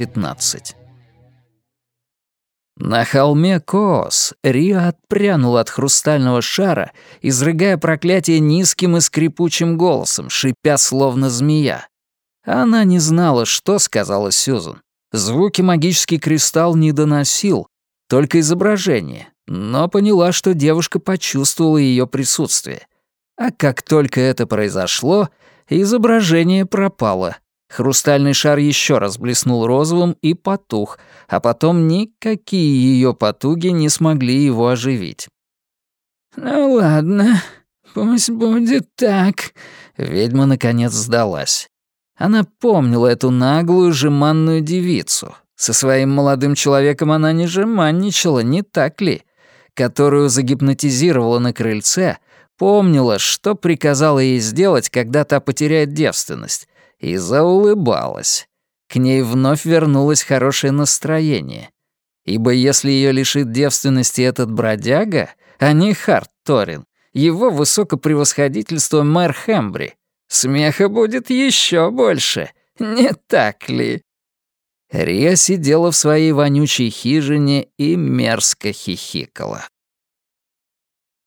15. На холме Коос Рио отпрянул от хрустального шара, изрыгая проклятие низким и скрипучим голосом, шипя словно змея. Она не знала, что сказала Сьюзан. Звуки магический кристалл не доносил, только изображение, но поняла, что девушка почувствовала ее присутствие. А как только это произошло, изображение пропало, Хрустальный шар еще раз блеснул розовым и потух, а потом никакие ее потуги не смогли его оживить. «Ну ладно, пусть будет так», — ведьма наконец сдалась. Она помнила эту наглую жеманную девицу. Со своим молодым человеком она не жеманничала, не так ли? Которую загипнотизировала на крыльце, помнила, что приказала ей сделать, когда та потеряет девственность, и заулыбалась. К ней вновь вернулось хорошее настроение. Ибо если ее лишит девственности этот бродяга, а не Харт Торин, его высокопревосходительство мэр Хэмбри, смеха будет еще больше, не так ли? Рия сидела в своей вонючей хижине и мерзко хихикала.